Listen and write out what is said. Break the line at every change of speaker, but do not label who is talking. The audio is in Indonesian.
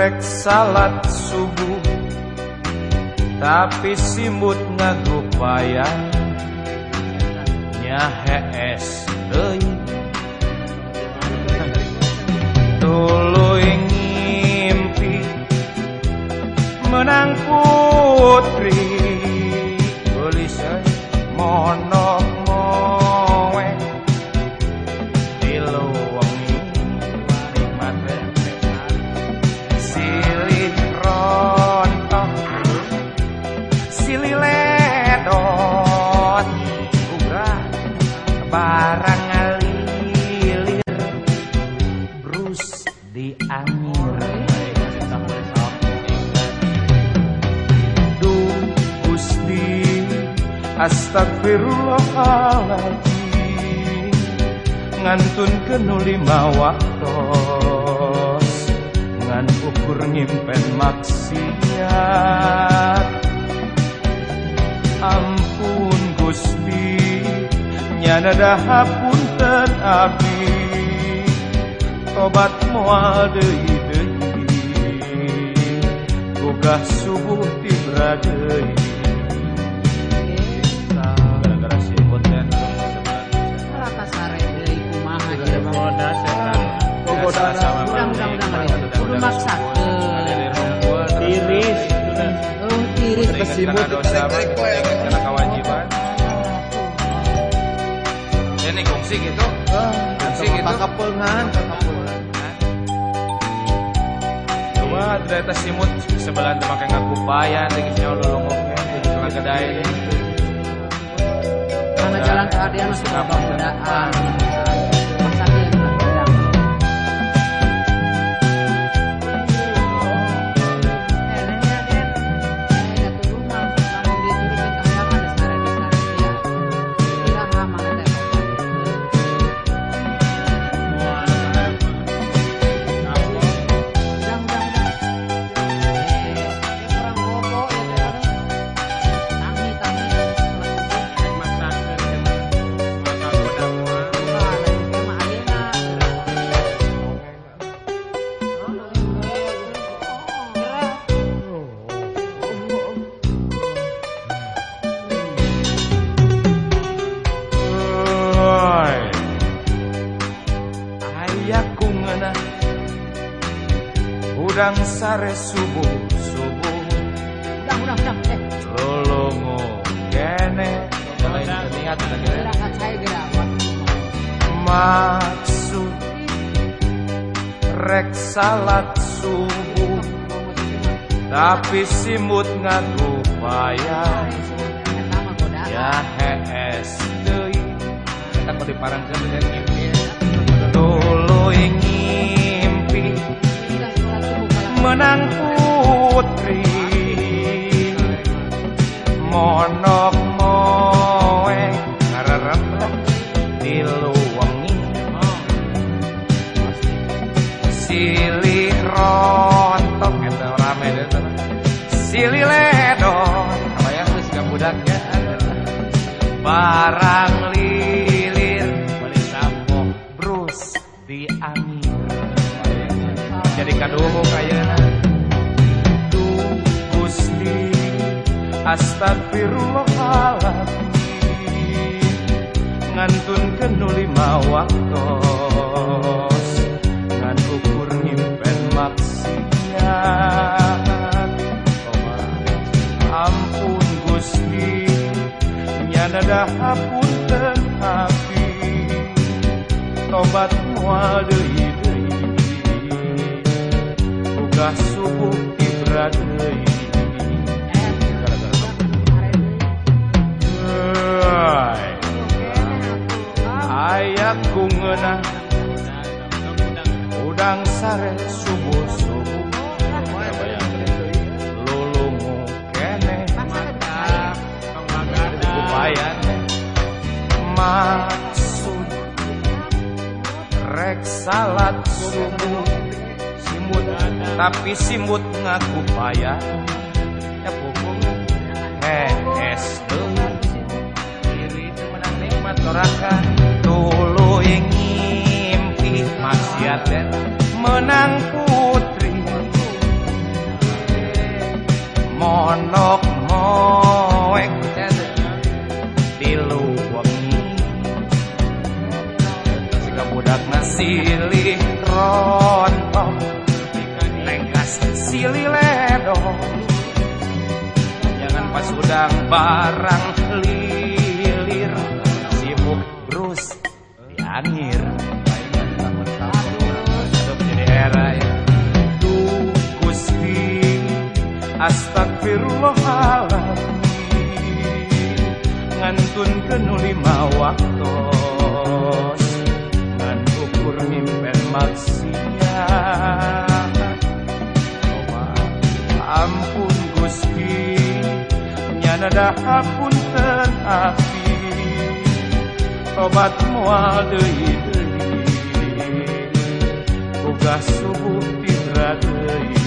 Rek salat subuh Tapi simut ngagupaya Nyahes deui. Tuluy ngimpi menang putri. Gelis monok moe. Tilu barang ngalilir Bruce di angin Duh Gusti Astagfirullahaladzim Ngantun kenuli mawaktos Ngan ukur ngimpen maksiat. Nyana daha punten abdi Tobat moal deui deui Gugah subuh tibra deui Gara-gara
deui kumaha ieu
Goda setan.
Goda sama
Tiris.
oh tiris.
Karena dosa Kongsi gitu. Kongsi gitu.
Kakapengan, kakapengan.
Coba ternyata simut sebelah teu make ngakupayan Dengan nyawa lolongok Kalau kedai.
Karena jalan keadilan masih loba Udang
sare subuh subuh.
Udang, udang, udang. Eh,
lolongo kene. Niat
gerakan saya gerak.
maksud rek salat subuh. Tapi simut ngaku payah. Ya hees deui eta kudu diparangkeun dengan menang putri. Monok moe ngararep tilu wengi silih rontok eta rame tuh. silih ledon kabayang geus ka budaknya barang lilir balik sampo brus di angin jadi kaduhuk ayeuna Astagfirullahaladzim. Ngantun kenu lima waktos Ngan ukur nyimpen maksiat. Ampun Gusti. Nyana daha punten api. Tobat moal deui deui. Buka subuh tibra deui Ayaku ngeunah udang sare subuh kene. Maksud. Rek salat subuh. Simut tapi simut ngaku payah ya pupung. Es diri menang nikmat orakan dan menang putri. Monok moek tilu wengi Jika budak silih rontok. Lengkas silih ledong Jangan pas udang barang lilir. Sibuk brus diangir Aduh astagfirullahaladzim ngantun penuh lima waktu. Ngan ukur mimpen maksiat oh, ampun gusti. Nyana dahap pun ten api tobat mual deui deui tugas subuh tidra deui